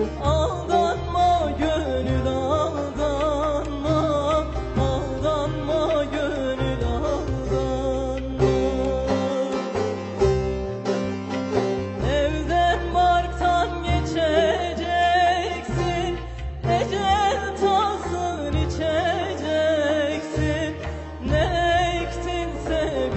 Aldanma gönül aldanma Aldanma gönül aldanma Evden barktan geçeceksin. Ecel içeceksin. Ne ektinse